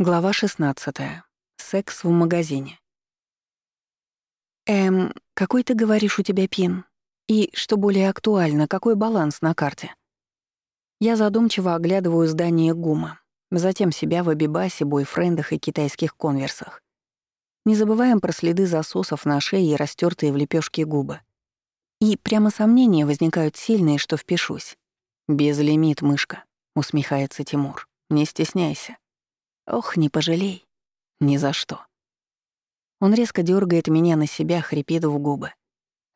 Глава 16. Секс в магазине. Эм, какой ты говоришь у тебя пин? И, что более актуально, какой баланс на карте? Я задумчиво оглядываю здание ГУМа, затем себя в Абибасе, бойфрендах и китайских конверсах. Не забываем про следы засосов на шее и растертые в лепешке губы. И прямо сомнения возникают сильные, что впишусь. «Безлимит, мышка», — усмехается Тимур. «Не стесняйся». Ох, не пожалей. Ни за что. Он резко дергает меня на себя, хрипит в губы.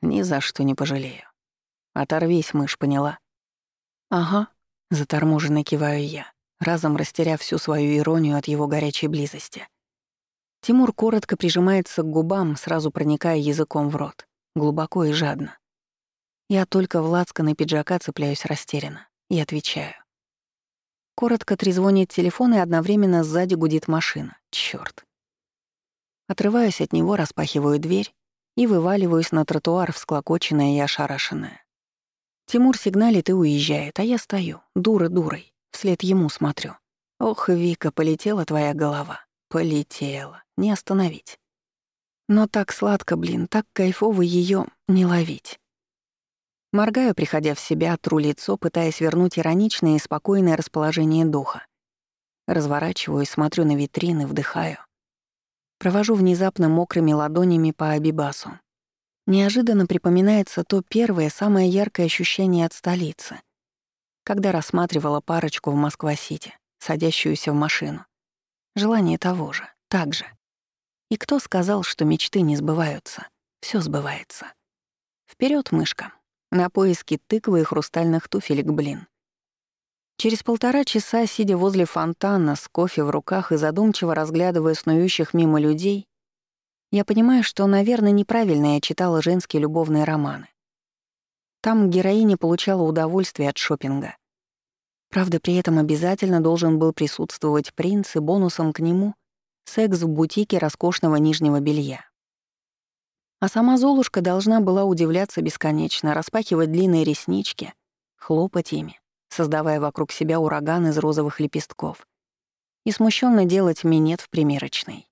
Ни за что не пожалею. Оторвись, мышь, поняла? Ага, заторможенно киваю я, разом растеряв всю свою иронию от его горячей близости. Тимур коротко прижимается к губам, сразу проникая языком в рот, глубоко и жадно. Я только в лацканы пиджака цепляюсь растерянно и отвечаю. Коротко трезвонит телефон, и одновременно сзади гудит машина. Чёрт. Отрываюсь от него, распахиваю дверь и вываливаюсь на тротуар, всклокоченная и ошарашенная. Тимур сигналит и уезжает, а я стою, дура дурой, вслед ему смотрю. Ох, Вика, полетела твоя голова. Полетела. Не остановить. Но так сладко, блин, так кайфово ее не ловить. Моргаю, приходя в себя, тру лицо, пытаясь вернуть ироничное и спокойное расположение духа. Разворачиваюсь, смотрю на витрины, вдыхаю. Провожу внезапно мокрыми ладонями по Абибасу. Неожиданно припоминается то первое, самое яркое ощущение от столицы, когда рассматривала парочку в Москва-Сити, садящуюся в машину. Желание того же, так же. И кто сказал, что мечты не сбываются? Все сбывается. Вперед, мышка! На поиски тыквы и хрустальных туфелек, блин. Через полтора часа, сидя возле фонтана с кофе в руках и задумчиво разглядывая снующих мимо людей, я понимаю, что, наверное, неправильно я читала женские любовные романы. Там героиня получала удовольствие от шопинга. Правда, при этом обязательно должен был присутствовать принц и бонусом к нему — секс в бутике роскошного нижнего белья. А сама Золушка должна была удивляться бесконечно, распахивать длинные реснички, хлопать ими, создавая вокруг себя ураган из розовых лепестков, и смущенно делать минет в примерочной.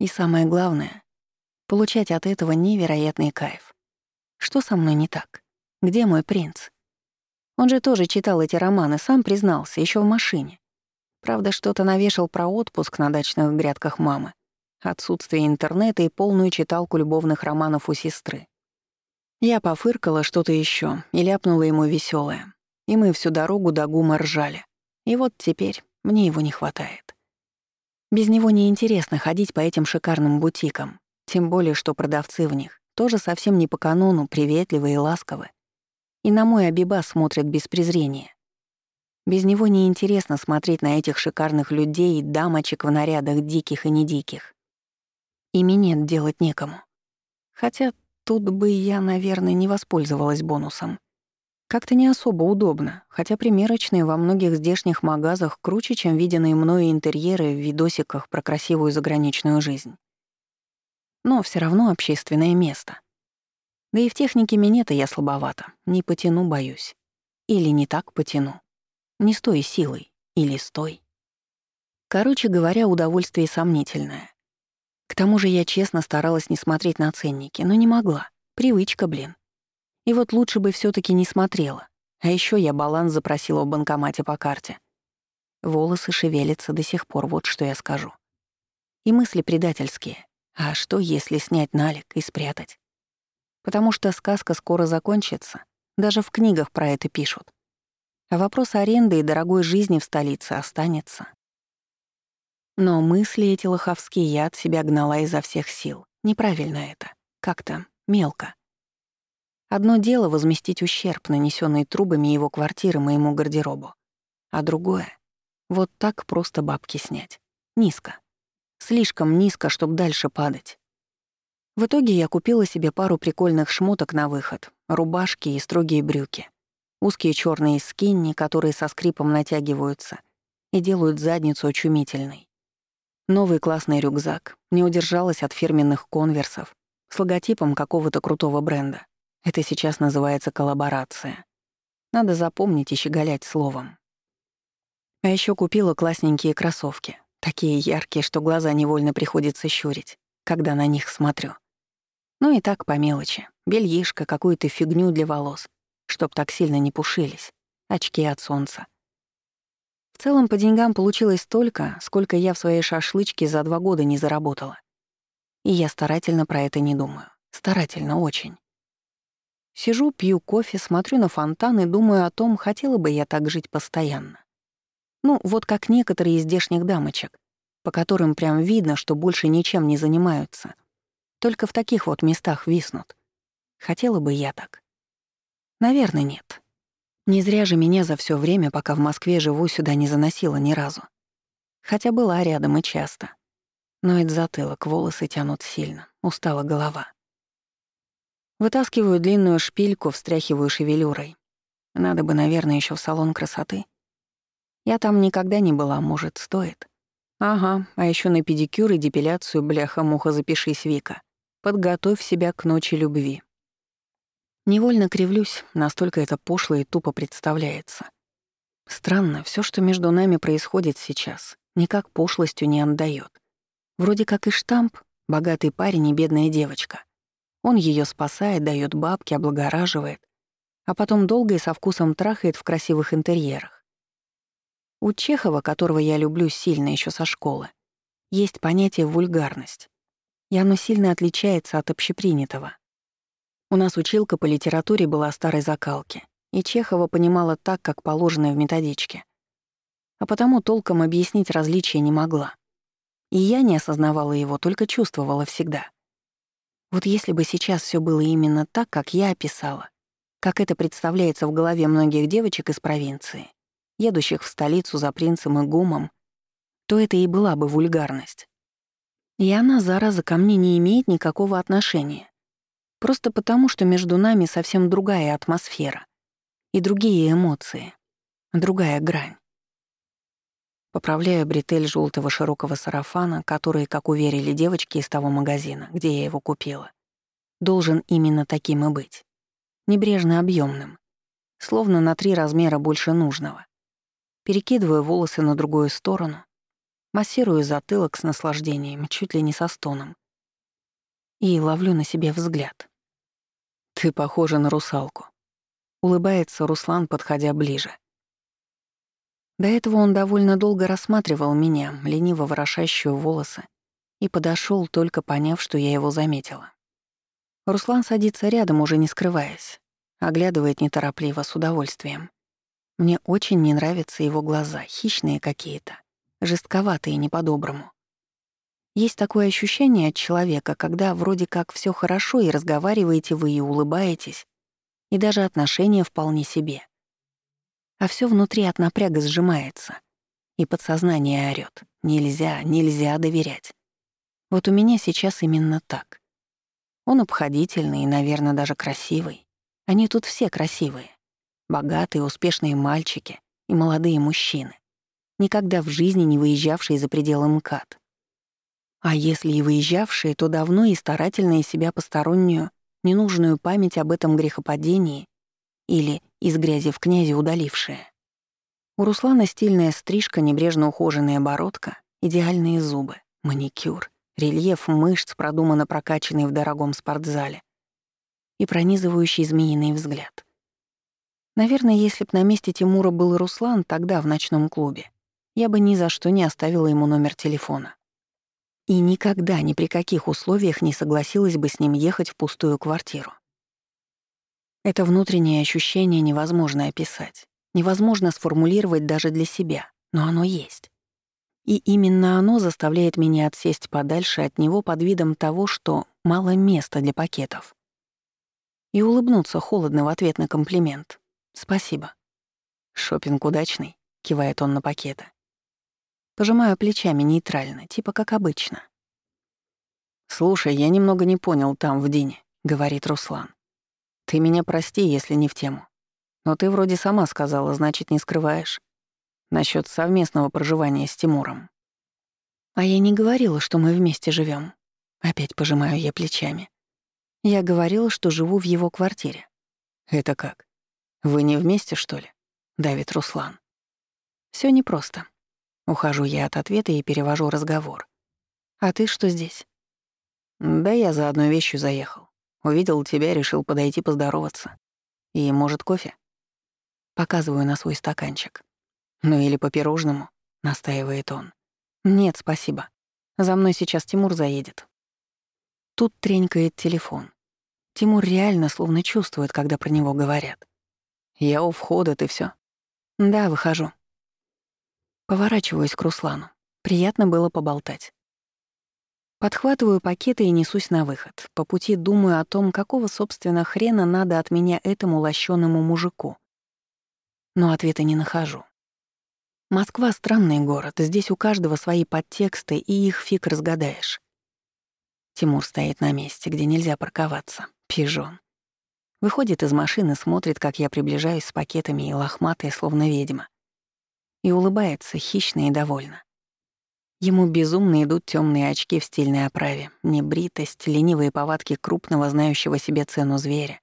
И самое главное — получать от этого невероятный кайф. Что со мной не так? Где мой принц? Он же тоже читал эти романы, сам признался, еще в машине. Правда, что-то навешал про отпуск на дачных грядках мамы отсутствие интернета и полную читалку любовных романов у сестры. Я пофыркала что-то еще и ляпнула ему веселое, и мы всю дорогу до гума ржали. И вот теперь мне его не хватает. Без него неинтересно ходить по этим шикарным бутикам, тем более что продавцы в них тоже совсем не по канону, приветливы и ласковы. И на мой обиба смотрят без презрения. Без него неинтересно смотреть на этих шикарных людей и дамочек в нарядах диких и недиких и минет делать некому. Хотя тут бы я, наверное, не воспользовалась бонусом. Как-то не особо удобно, хотя примерочные во многих здешних магазах круче, чем виденные мною интерьеры в видосиках про красивую заграничную жизнь. Но все равно общественное место. Да и в технике минета я слабовата, не потяну, боюсь. Или не так потяну. Не с той силой, или с той. Короче говоря, удовольствие сомнительное. К тому же я честно старалась не смотреть на ценники, но не могла. Привычка, блин. И вот лучше бы все таки не смотрела. А еще я баланс запросила в банкомате по карте. Волосы шевелятся до сих пор, вот что я скажу. И мысли предательские. А что, если снять налик и спрятать? Потому что сказка скоро закончится. Даже в книгах про это пишут. А вопрос аренды и дорогой жизни в столице останется. Но мысли эти лоховские я от себя гнала изо всех сил. Неправильно это. Как-то мелко. Одно дело возместить ущерб, нанесенный трубами его квартиры моему гардеробу. А другое — вот так просто бабки снять. Низко. Слишком низко, чтобы дальше падать. В итоге я купила себе пару прикольных шмоток на выход, рубашки и строгие брюки. Узкие черные скинни, которые со скрипом натягиваются и делают задницу очумительной. Новый классный рюкзак, не удержалась от фирменных конверсов с логотипом какого-то крутого бренда. Это сейчас называется коллаборация. Надо запомнить и щеголять словом. А еще купила классненькие кроссовки. Такие яркие, что глаза невольно приходится щурить, когда на них смотрю. Ну и так по мелочи. Бельишко, какую-то фигню для волос, чтоб так сильно не пушились, очки от солнца. В целом по деньгам получилось столько, сколько я в своей шашлычке за два года не заработала. И я старательно про это не думаю. Старательно очень. Сижу, пью кофе, смотрю на фонтан и думаю о том, хотела бы я так жить постоянно. Ну, вот как некоторые из здешних дамочек, по которым прям видно, что больше ничем не занимаются. Только в таких вот местах виснут. Хотела бы я так. Наверное, нет. Не зря же меня за все время, пока в Москве живу, сюда не заносило ни разу. Хотя была рядом и часто. Но это затылок, волосы тянут сильно, устала голова. Вытаскиваю длинную шпильку, встряхиваю шевелюрой. Надо бы, наверное, еще в салон красоты. Я там никогда не была, может, стоит. Ага, а еще на педикюр и депиляцию, бляха-муха, запишись, Вика. Подготовь себя к ночи любви. Невольно кривлюсь, настолько это пошло и тупо представляется. Странно, все, что между нами происходит сейчас, никак пошлостью не отдает. Вроде как и штамп, богатый парень и бедная девочка. Он ее спасает, дает бабки, облагораживает, а потом долго и со вкусом трахает в красивых интерьерах. У Чехова, которого я люблю сильно еще со школы, есть понятие «вульгарность», и оно сильно отличается от общепринятого. У нас училка по литературе была старой закалки, и Чехова понимала так, как положено в методичке. А потому толком объяснить различия не могла. И я не осознавала его, только чувствовала всегда. Вот если бы сейчас все было именно так, как я описала, как это представляется в голове многих девочек из провинции, едущих в столицу за принцем и гумом, то это и была бы вульгарность. И она, зараза, ко мне не имеет никакого отношения. Просто потому, что между нами совсем другая атмосфера и другие эмоции, другая грань. Поправляю бретель желтого широкого сарафана, который, как уверили девочки из того магазина, где я его купила, должен именно таким и быть. Небрежно объемным, словно на три размера больше нужного. Перекидываю волосы на другую сторону, массирую затылок с наслаждением, чуть ли не со стоном, и ловлю на себе взгляд. «Ты похожа на русалку», — улыбается Руслан, подходя ближе. До этого он довольно долго рассматривал меня, лениво ворошащую волосы, и подошел, только поняв, что я его заметила. Руслан садится рядом, уже не скрываясь, оглядывает неторопливо, с удовольствием. Мне очень не нравятся его глаза, хищные какие-то, жестковатые не по-доброму. Есть такое ощущение от человека, когда вроде как все хорошо, и разговариваете вы, и улыбаетесь, и даже отношения вполне себе. А все внутри от напряга сжимается, и подсознание орёт. Нельзя, нельзя доверять. Вот у меня сейчас именно так. Он обходительный и, наверное, даже красивый. Они тут все красивые. Богатые, успешные мальчики и молодые мужчины, никогда в жизни не выезжавшие за пределы МКАД. А если и выезжавшие, то давно и старательно из себя постороннюю, ненужную память об этом грехопадении или из грязи в князе удалившие. У Руслана стильная стрижка, небрежно ухоженная бородка, идеальные зубы, маникюр, рельеф мышц, продуманно прокачанный в дорогом спортзале, и пронизывающий змеиный взгляд. Наверное, если б на месте Тимура был Руслан тогда в ночном клубе, я бы ни за что не оставила ему номер телефона и никогда ни при каких условиях не согласилась бы с ним ехать в пустую квартиру. Это внутреннее ощущение невозможно описать, невозможно сформулировать даже для себя, но оно есть. И именно оно заставляет меня отсесть подальше от него под видом того, что мало места для пакетов. И улыбнуться холодно в ответ на комплимент. «Спасибо». Шопинг удачный», — кивает он на пакеты. Пожимаю плечами нейтрально, типа как обычно. «Слушай, я немного не понял там, в Дине», — говорит Руслан. «Ты меня прости, если не в тему. Но ты вроде сама сказала, значит, не скрываешь. Насчет совместного проживания с Тимуром». «А я не говорила, что мы вместе живем. Опять пожимаю я плечами. Я говорила, что живу в его квартире. «Это как? Вы не вместе, что ли?» — давит Руслан. Все непросто. Ухожу я от ответа и перевожу разговор. «А ты что здесь?» «Да я за одной вещью заехал. Увидел тебя, решил подойти поздороваться. И, может, кофе?» Показываю на свой стаканчик. «Ну или по пирожному», — настаивает он. «Нет, спасибо. За мной сейчас Тимур заедет». Тут тренькает телефон. Тимур реально словно чувствует, когда про него говорят. «Я у входа, ты все. «Да, выхожу». Поворачиваюсь к Руслану. Приятно было поболтать. Подхватываю пакеты и несусь на выход. По пути думаю о том, какого, собственно, хрена надо от меня этому лощеному мужику. Но ответа не нахожу. Москва — странный город, здесь у каждого свои подтексты, и их фиг разгадаешь. Тимур стоит на месте, где нельзя парковаться. Пижон. Выходит из машины, смотрит, как я приближаюсь с пакетами и лохматая, словно ведьма и улыбается хищно и довольно. Ему безумно идут темные очки в стильной оправе, небритость, ленивые повадки крупного, знающего себе цену зверя.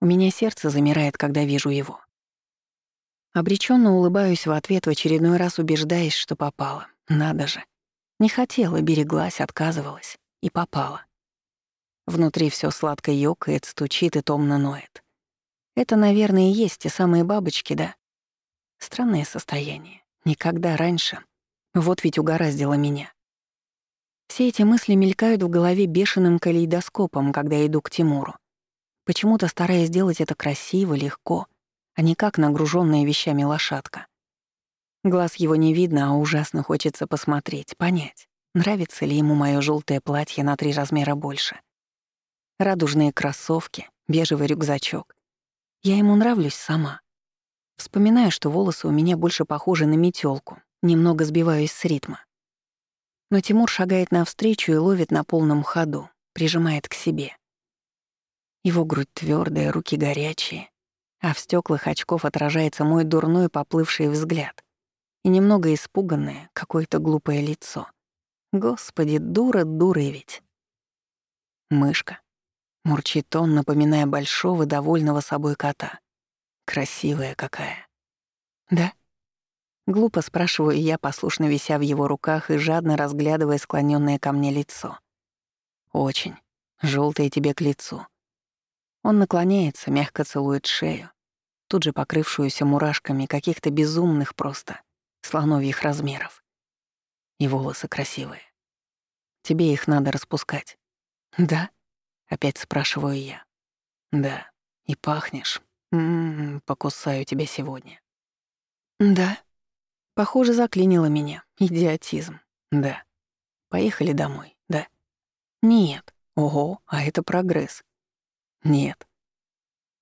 У меня сердце замирает, когда вижу его. Обреченно улыбаюсь в ответ, в очередной раз убеждаясь, что попала. Надо же. Не хотела, береглась, отказывалась. И попала. Внутри все сладко ёкает, стучит и томно ноет. Это, наверное, и есть те самые бабочки, да? Странное состояние. Никогда раньше. Вот ведь угораздило меня. Все эти мысли мелькают в голове бешеным калейдоскопом, когда иду к Тимуру. Почему-то стараясь сделать это красиво, легко, а не как нагруженная вещами лошадка. Глаз его не видно, а ужасно хочется посмотреть, понять, нравится ли ему моё жёлтое платье на три размера больше. Радужные кроссовки, бежевый рюкзачок. Я ему нравлюсь сама. Вспоминаю, что волосы у меня больше похожи на метелку, немного сбиваюсь с ритма. Но Тимур шагает навстречу и ловит на полном ходу, прижимает к себе. Его грудь твердая, руки горячие, а в стеклах очков отражается мой дурной поплывший взгляд и немного испуганное, какое-то глупое лицо. Господи, дура, дура ведь. Мышка. Мурчит он, напоминая большого, довольного собой кота. Красивая какая. Да? Глупо спрашиваю я, послушно вися в его руках и жадно разглядывая склоненное ко мне лицо. Очень. Желтое тебе к лицу. Он наклоняется, мягко целует шею, тут же покрывшуюся мурашками каких-то безумных просто, слоновьих размеров. И волосы красивые. Тебе их надо распускать. Да? Опять спрашиваю я. Да. И пахнешь. М-м, покусаю тебя сегодня. Да. Похоже, заклинило меня. Идиотизм. Да. Поехали домой, да? Нет. Ого, а это прогресс. Нет.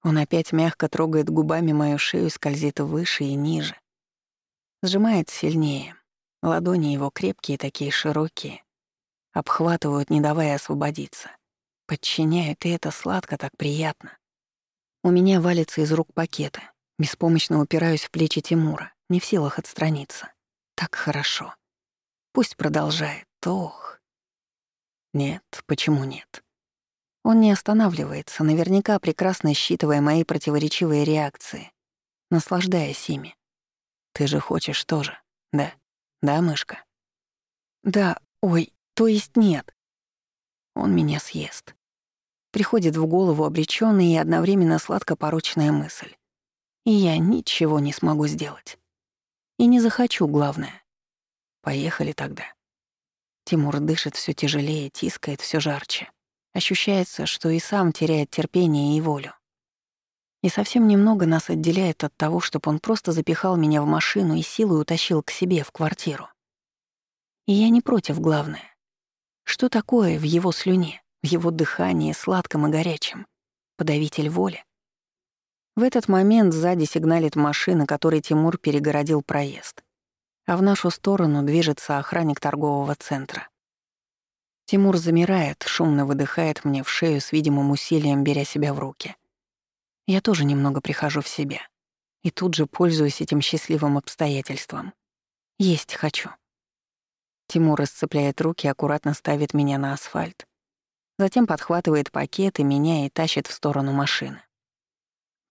Он опять мягко трогает губами мою шею, скользит выше и ниже. Сжимает сильнее. Ладони его крепкие, такие широкие. Обхватывают, не давая освободиться. Подчиняют, и это сладко, так приятно. У меня валится из рук пакеты. Беспомощно упираюсь в плечи Тимура, не в силах отстраниться. Так хорошо. Пусть продолжает. Ох. Нет, почему нет? Он не останавливается, наверняка прекрасно считывая мои противоречивые реакции, наслаждаясь ими. Ты же хочешь тоже, да? Да, мышка? Да, ой, то есть нет. Он меня съест. Приходит в голову обречённая и одновременно сладко-порочная мысль. И я ничего не смогу сделать. И не захочу, главное. Поехали тогда. Тимур дышит всё тяжелее, тискает всё жарче. Ощущается, что и сам теряет терпение и волю. И совсем немного нас отделяет от того, чтобы он просто запихал меня в машину и силой утащил к себе в квартиру. И я не против, главное. Что такое в его слюне? В его дыхании сладком и горячем. Подавитель воли. В этот момент сзади сигналит машина, которой Тимур перегородил проезд. А в нашу сторону движется охранник торгового центра. Тимур замирает, шумно выдыхает мне в шею с видимым усилием, беря себя в руки. Я тоже немного прихожу в себя. И тут же пользуюсь этим счастливым обстоятельством. Есть хочу. Тимур расцепляет руки, аккуратно ставит меня на асфальт Затем подхватывает пакеты, меня и тащит в сторону машины.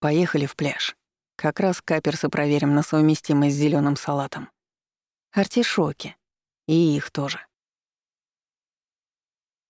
Поехали в пляж. Как раз каперсы проверим на совместимость с зеленым салатом. Артишоки. И их тоже.